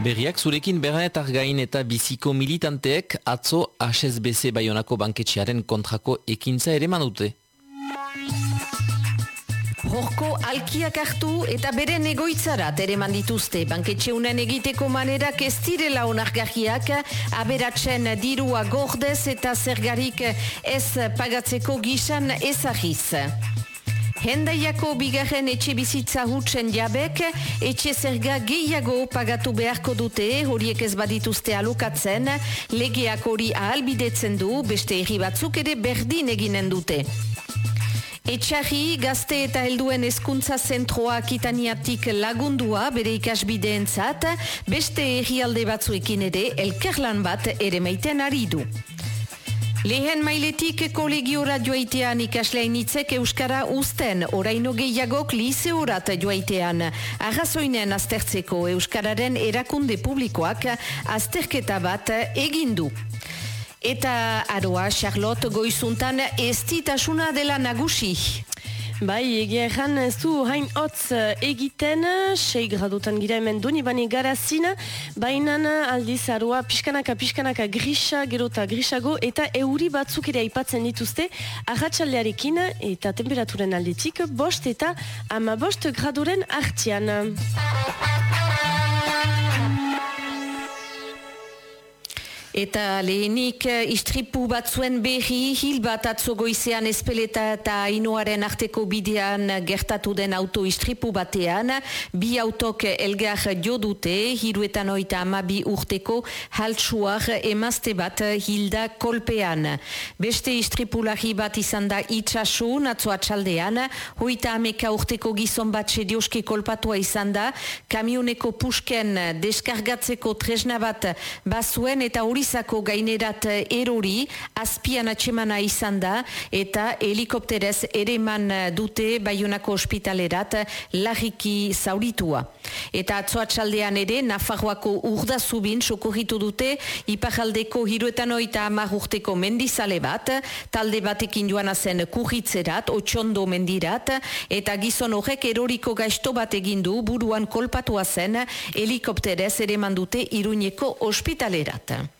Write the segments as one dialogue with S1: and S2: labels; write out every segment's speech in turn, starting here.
S1: Berriak zurekin berranetar gain eta biziko militanteek atzo HSBC Bayonako banketxearen kontrako ekintza ere manute.
S2: Horko alkiak hartu eta bere negoitzara ere mandituzte. Banketxeunen egiteko manerak ez direla onargarriak, aberatzen dirua gordez eta zergarik ez pagatzeko gisan ezagiz. Hendaiako bigarren etxe bizitza hutsen jabek, etxe zerga gehiago pagatu beharko dute, horiek ez badituzte alokatzen, legeak hori ahalbidetzen du, beste erri batzuk ere berdin eginen dute. Etxarri, gazte eta helduen hezkuntza zentroa kitaniatik lagundua bere ikasbideen zat, beste errialde batzuekin ere elkerlan bat ere meiten ari du. Lehen mailetik kolegiora joaitean ikasleinitzek Euskara usten, oraino gehiagok liseorat joaitean. Arrazoinen aztertzeko Euskararen erakunde publikoak azterketa bat egindu. Eta aroa Charlotte goizuntan ez ditasuna dela nagusi.
S3: Bai, egia erran ez du hain hotz eh, egiten, sei gradutan gira hemen doni bani garazin, baina aldiz arua pixkanaka, pixkanaka grisa, gerota grisago, eta euri batzuk ere aipatzen dituzte, ahatsaldearekin eta temperaturen aldetik, bost eta ama bost graduren artian.
S2: Eta lehenik eh, istripu batzuen berri hil bat atzogoizean espeleta eta inoaren arteko bidean gertatu den auto istripu batean. Bi autok elgar jo dute, hiruetan oita amabi urteko haltsuar emazte bat hilda kolpean. Beste istripulari bat izan da itxasu natzoa txaldean, hoita ameka urteko gizon bat sedioski kolpatua izan da, kamioneko pusken deskargatzeko tresna bat bazuen eta hori Urizako gainerat erori, azpian atxemana izan da, eta helikopterez ere eman dute Bayonako ospitalerat lagiki zauritua. Eta atzoatxaldean ere, Nafarroako urda zubin sokorritu dute, ipajaldeko hiruetan oita amagurteko mendizale bat, talde batekin joan zen kurritzerat, otxondo mendirat, eta gizon horrek eroriko gaizto bat egindu buruan kolpatua zen helikopterez ere dute iruñeko ospitalerat.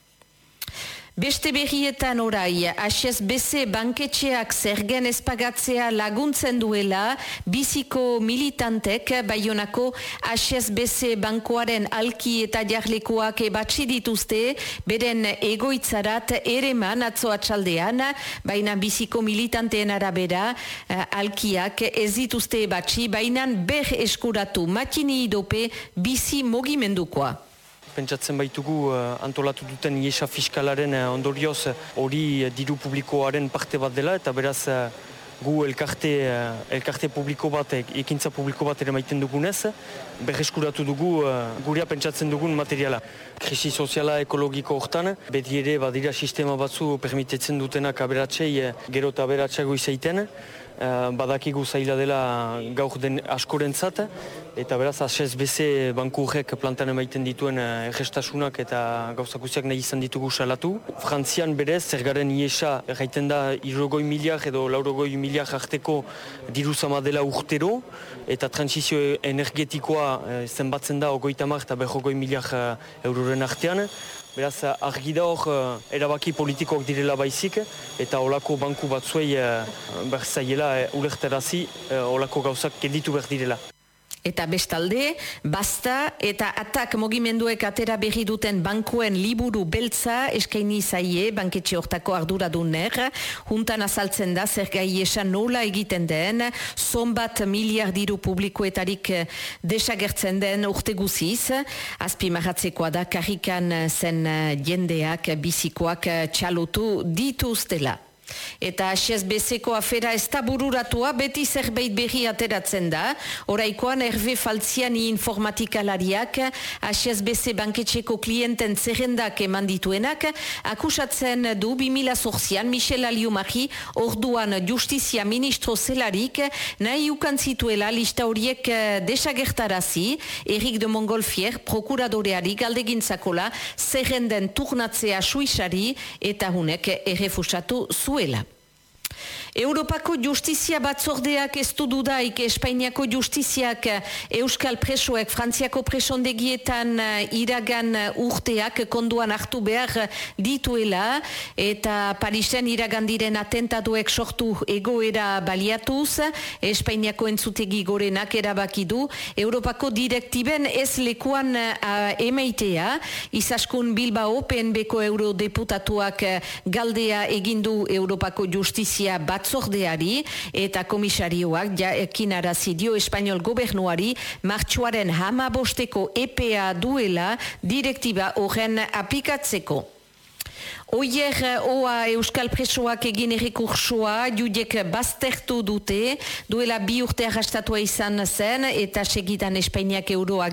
S2: Beste berrietan orai, HSBC banketxeak zergen espagatzea laguntzen duela, biziko militantek Bayonako HSBC bankoaren alki eta jarlekoak ebatsi dituzte, beren egoitzarat ere man atzoa txaldean, baina biziko militanteen arabera, eh, alkiak ez dituzte ebatsi, baina ber eskuratu makini idope bizi mogimendukoa
S4: pentsatzen baitugu uh, antolatu duten iesa fiskalaren uh, ondorioz hori uh, diru publikoaren parte bat dela eta beraz gu elkarte, elkarte publiko bat, ekintza publiko bat ere maiten dugunez, berreskuratu dugu gurea pentsatzen dugun materiala. Krisi soziala ekologiko hortan, beti ere badira sistema batzu permitetzen dutenak aberatzei gero eta aberatzago izaiten, Eh, badakigu zaila dela gaur den askorentzat eta beraz HSBC banku horrek plantan emaiten dituen eh, eta gauzakuziak nahi izan ditugu salatu. Frantzian berez, zergaren iesa erraiten da irrogoi miliak edo laurogoi miliak arteko diru dela urtero eta transizio energetikoa eh, zenbatzen da ogoita mar eta berrogoi miliak euroren artean. Beraz, argi da hor, eh, erabaki politikoak direla baizik, eta olako banku batzuei uh, behar zaiela uh, ulerterazi olako gauzak kenditu behar direla.
S2: Eta bestalde, basta eta atak mogimenduek atera berri duten bankuen liburu beltza eskaini zaie banketxe hortako arduraduner, juntan azaltzen da zer gai esan nola egiten den, zonbat miliar diru publikoetarik desagertzen den urte guziz, azpi da karrikan zen jendeak, bizikoak txalotu dituztela. Eta HSBC-ko afera ez da bururatua beti zerbait berri ateratzen da. Horaikoan erbe faltziani informatikalariak HSBC banketxeko klienten zerrendak eman dituenak akusatzen du 2000 zorzian Michel Aliumari orduan justizia ministro zelarik nahi ukan zituela lista horiek eh, desagertarazi Erik de Mongolfier prokuradoreari galdegintzakola zerrenden turnatzea suisari eta hunek errefusatu zuen. Venezuela. Europako justizia batzordeak ez du dudaik Espainiako justiziak Euskal presoek Frantziako presondegietan iragan urteak konduan hartu behar dituela eta Parisen iragan diren atentatuek sortu egoera baliatuz Espainiako entzutegi gorenak erabaki du Europako direktiben ez lekuan uh, emeitea izaskun Bilbao PNBko eurodeputatuak galdea egindu Europako justizia batzordeari eta komisarioak jakin arazidio Espainiol gobernuari martxuaren hama bosteko EPA duela direktiba horren aplikatzeko. Oier oa Euskal Presoak egin errekursua, judek baztertu dute, duela bi urte arrastatua izan zen, eta segidan Espainiak euroa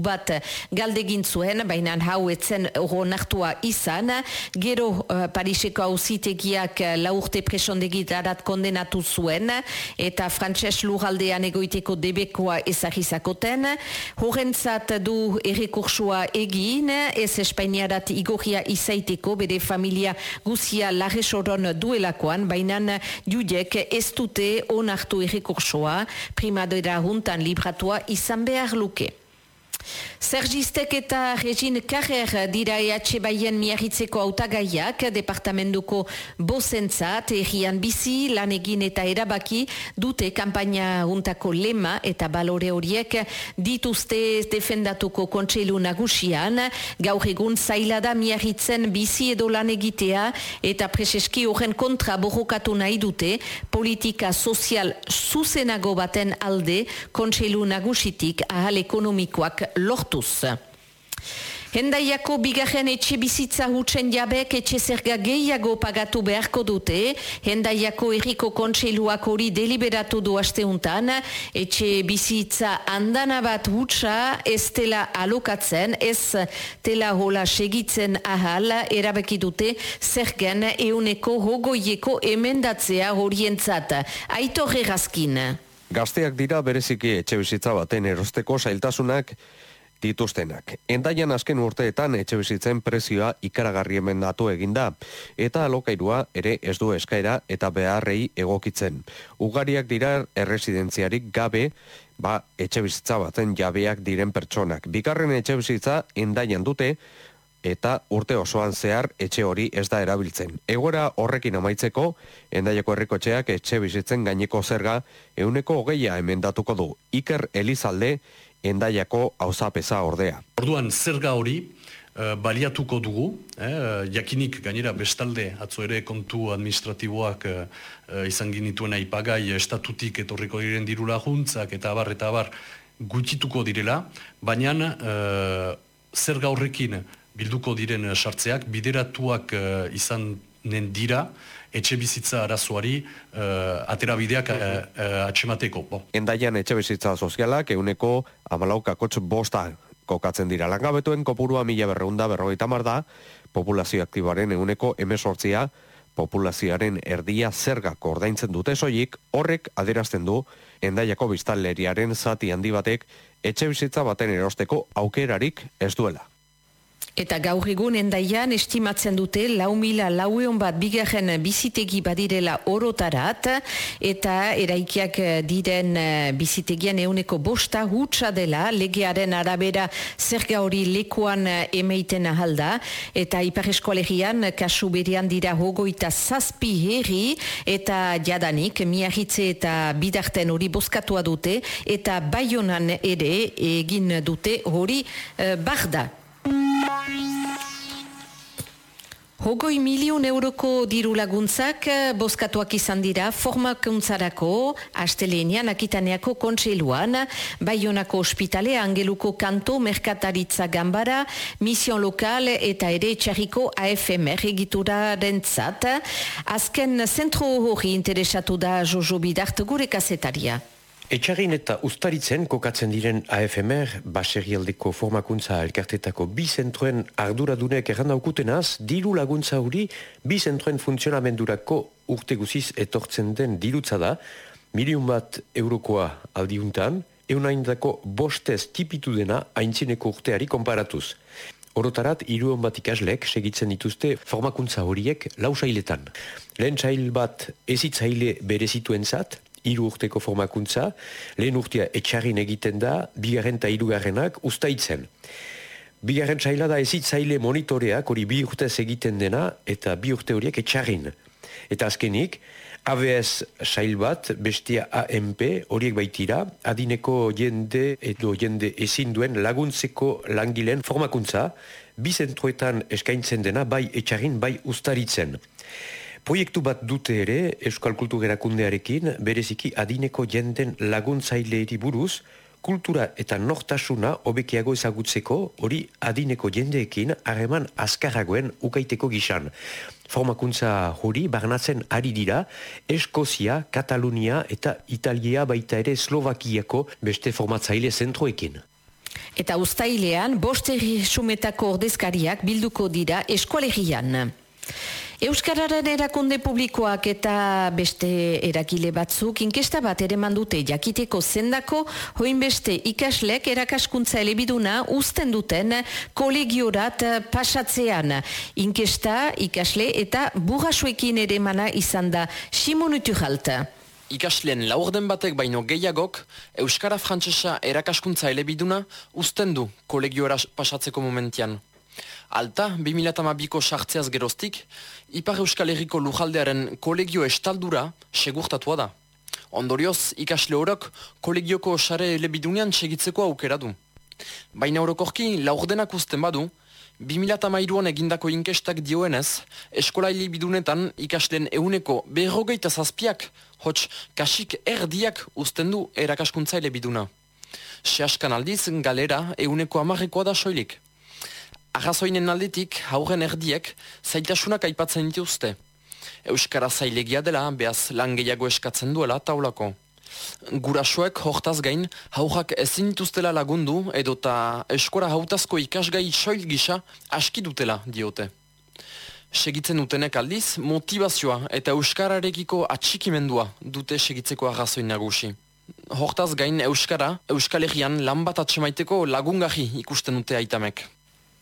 S2: bat galdegin zuen, baina hau etzen oro nartua izan, gero uh, Pariseko hausitegiak la urte presondegit arat kondenatu zuen, eta frantses luraldean egoiteko debekoa ezagizakoten, horrentzat du errekursua egin, ez Espainiarat igorria izaiteko, bere familia guzia lagesoron duelakoan, baina judek ez dute onartu errekursoa primadera juntan libratua izan behar luke. Sergistek eta Regin Carrer dira EH Baien miarritzeko autagaiak departamentuko bozentzat, errian bizi, lan egin eta erabaki dute kampaina untako lema eta balore horiek dituzte defendatuko kontseilu nagusian, gaur egun zailada miarritzen bizi edo lan egitea eta preseski horren kontra borrokatu nahi dute politika sozial zuzenago baten alde kontseilu nagusitik ahal ekonomikoak lortuz. Hendaiako bigarren etxe bizitza hutsen jabek etxe zerga gehiago pagatu beharko dute. Hendaiako erriko kontseiluak hori deliberatu du asteuntan. Etxe bizitza andana bat hutsa ez tela alokatzen, ez tela hola segitzen ahal erabeki dute zergen euneko hogoieko emendatzea horientzat. Aito gerazkin.
S5: Gazteak dira bereziki etxe bizitza baten erosteko zailtasunak dituztenak. Endaian azken urteetan etxe bizitzen prezioa ikaragarri emendatu eginda, eta alokairua ere ez du eskaera eta beharrei egokitzen. Ugariak dira erresidentziarik gabe, ba etxe bizitza baten jabeak diren pertsonak. Bigarren etxe bizitza endaian dute, eta urte osoan zehar etxe hori ez da erabiltzen. Egoera horrekin amaitzeko, endaiako herrikotxeak etxe bizitzen gaineko zerga, euneko hogeia emendatuko du. Iker Elizalde, endaiako hauzapeza ordea.
S6: Orduan zerga hori uh, baliatuko dugu, eh, jakinik gainera bestalde atzo ere kontu administratiboak uh, izan ginituen aipagai estatutik etorriko diren dirula juntzak eta abar eta abar gutxituko direla, baina uh, zerga horrekin bilduko diren sartzeak bideratuak uh, izan nen dira, etxe bizitza arazoari uh, atera bideak uh, uh, atxemateko. Bo.
S5: Endaian etxe bizitza sozialak euneko amalaukakotx bosta kokatzen dira langabetuen kopurua mila berreunda berrogeita da, populazio aktiboaren euneko emesortzia, populazioaren erdia zergak ordaintzen dute soilik, horrek aderazten du endaiako biztalleriaren zati handi batek etxe bizitza baten erosteko aukerarik ez duela.
S2: Eta gaur egun endaian estimatzen dute lau mila laueon bat bigarren bizitegi badirela orotarat eta eraikiak diren eh, bizitegian euneko bosta hutsa dela legearen arabera zerga hori lekuan eh, emeiten ahalda eta ipar eskolegian kasu berian dira hogoita zazpi herri eta jadanik miahitze eta bidarten hori boskatua dute eta baionan ere egin dute hori uh, barda. Hogoi milion euroko diru laguntzak eh, boskatuak izan dira formakuntzarako astelenian akitaneako kontseiluan, Baionako ospitale, Angeluko kanto, Merkataritza Gambara, Mision Lokal eta ere txarriko AFMR egitura dentzat. Azken zentro hori interesatu da Jojo Bidart gure kasetaria.
S7: Etxarin eta ustaritzen kokatzen diren AFMR, baserialdeko formakuntza elkartetako bi zentroen arduradunek errandaukutenaz, diru laguntza hori bi zentroen funtzionamendurako urte guziz etortzen den dirutza da, milion bat eurokoa aldiuntan, eunaindako bostez tipitu dena haintzineko urteari konparatuz. Orotarat, iruon bat ikaslek segitzen dituzte formakuntza horiek lausailetan. Lehen txail bat ezitzaile berezituen zat, iru urteko formakuntza, lehen urtea etxarrin egiten da, bigarren eta irugarrenak ustaitzen. Bigarren txaila da ezitzaile monitoreak hori bi urtez egiten dena eta bi urte horiek etxarrin. Eta azkenik, ABS sail bat, bestia AMP, horiek baitira, adineko jende edo jende ezin duen laguntzeko langileen formakuntza, bi zentroetan eskaintzen dena bai etxarin, bai ustaritzen. Proiektu bat dute ere, Euskal Kultugerakundearekin, bereziki adineko jenden laguntzaileeri buruz, kultura eta nortasuna hobekiago ezagutzeko hori adineko jendeekin harreman azkarragoen ukaiteko gisan. Formakuntza hori barnatzen ari dira Eskozia, Katalunia eta Italia baita ere Slovakiako beste formatzaile zentroekin.
S2: Eta ustailean, boste sumetako ordezkariak bilduko dira eskualegian. Euskararen erakunde publikoak eta beste erakile batzuk inkesta bat ere mandute jakiteko zendako hoin beste ikaslek erakaskuntza elebiduna uzten duten kolegiorat pasatzean. Inkesta, ikasle eta burrasuekin ere mana izan da Simonutu jalta.
S8: Ikasleen laurden batek baino gehiagok Euskara Frantsesa erakaskuntza elebiduna uzten du kolegioara pasatzeko momentian. Alta, 2008ko sartzeaz geroztik, Ipar Euskal Herriko lujaldearen kolegio estaldura segurtatua da. Ondorioz, ikasle horok kolegioko sare lebidunean segitzeko aukera du. Baina orokorki, laurdenak usten badu, 2008an egindako inkestak dioenez, eskola bidunetan ikasleen euneko berrogeita zazpiak, hots kasik erdiak usten du erakaskuntza elebiduna. Seaskan aldiz, galera euneko amarrekoa da soilik. Arrazoinen aldetik, hauren erdiek, zaitasunak aipatzen dituzte. Euskara zailegia dela, behaz lan gehiago eskatzen duela taulako. Gurasoek hortaz gain, haujak ezin dituztela lagundu edota eskora hautazko ikasgai soil gisa aski dutela diote. Segitzen dutenek aldiz, motivazioa eta Euskararekiko atxikimendua dute segitzeko arrazoin nagusi. Hortaz gain Euskara, Euskal lan bat atxemaiteko lagungahi ikusten dute aitamek.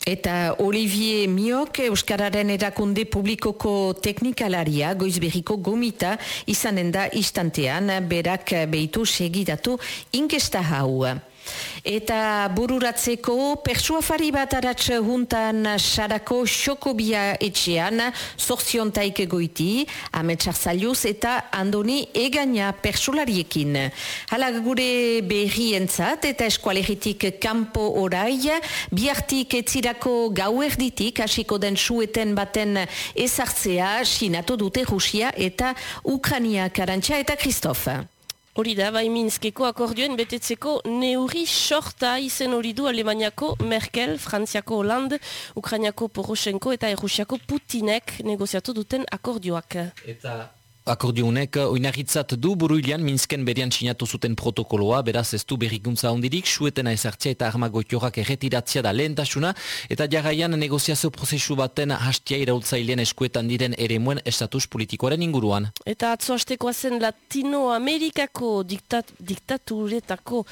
S2: Eta Olivier Miok, Euskararen erakunde publikoko teknikalaria, goizberriko gomita, izanen da istantean, berak behitu segidatu inkesta hau. Eta bururatzeko persuafari bat aratz juntan sarako xokobia etxean sorziontaik goiti, ametsar zaliuz eta andoni egania persulariekin. Hala gure berri entzat eta eskualeritik kampo orai, biartik etzirako gauerditik hasiko den sueten baten ezartzea sinatu dute Rusia eta Ukrania karantxa eta Kristofa.
S3: Hori da, bai Minskeko akordioen betetzeko neuri sorta izen hori du Alemaniako Merkel, Frantziako Hollande, Ukrainiako Poroshenko eta Errusiako Putinek negoziatu duten akordioak.
S1: Eta Akordiunek oinarritzat du buruilean Minsken berian sinatu zuten protokoloa, beraz ez du berrikuntza ondirik, suetena ezartzia eta armagoitiorak erretiratzia da lehentasuna, eta jarraian negoziazio prozesu baten hastia iraultzailean eskuetan diren ere muen estatus politikoaren inguruan.
S3: Eta atzo zen Latinoamerikako diktat, diktaturetako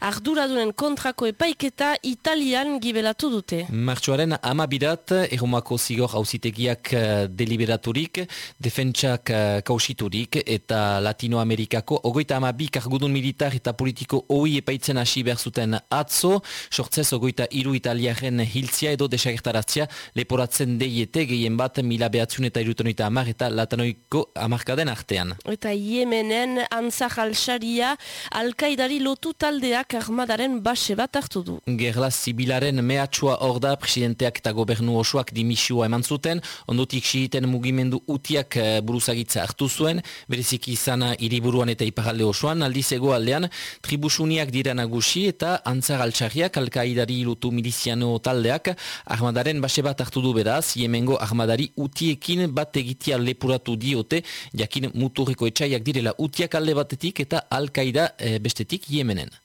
S3: arduradunen kontrako epaiketa italian gibelatu dute.
S1: Martxoaren amabirat, erromako zigor hausitegiak eh, deliberaturik, defentsak eh, kausiturik eta Latinoamerikako ogoita amabik argudun militar eta politiko hoi epaitzen hasi behar zuten atzo, sortzez ogoita iru italiaren hiltzia edo desagertaratzia leporatzen deiete gehien bat mila behatzun eta irutonoita amar eta latanoiko amarkaden artean.
S3: Eta Yemenen antzak alxaria alkaidari lotu taldeak armadaren base bat hartu du.
S1: Gerla zibilaren mehatxua hor da presidenteak eta gobernu osoak dimisua eman zuten, ondotik xiriten mugimendu utiak eh, buruzagitza hartu zuen, bereziki izana hiriburuan eta iparalde osoan, aldiz aldean, tribusuniak dira nagusi eta antzar altxarriak alkaidari lutu miliziano taldeak armadaren base bat hartu du beraz, jemengo armadari utiekin bat egitia lepuratu diote, jakin muturreko etxaiak direla utiak alde batetik eta alkaida e, bestetik jemenen.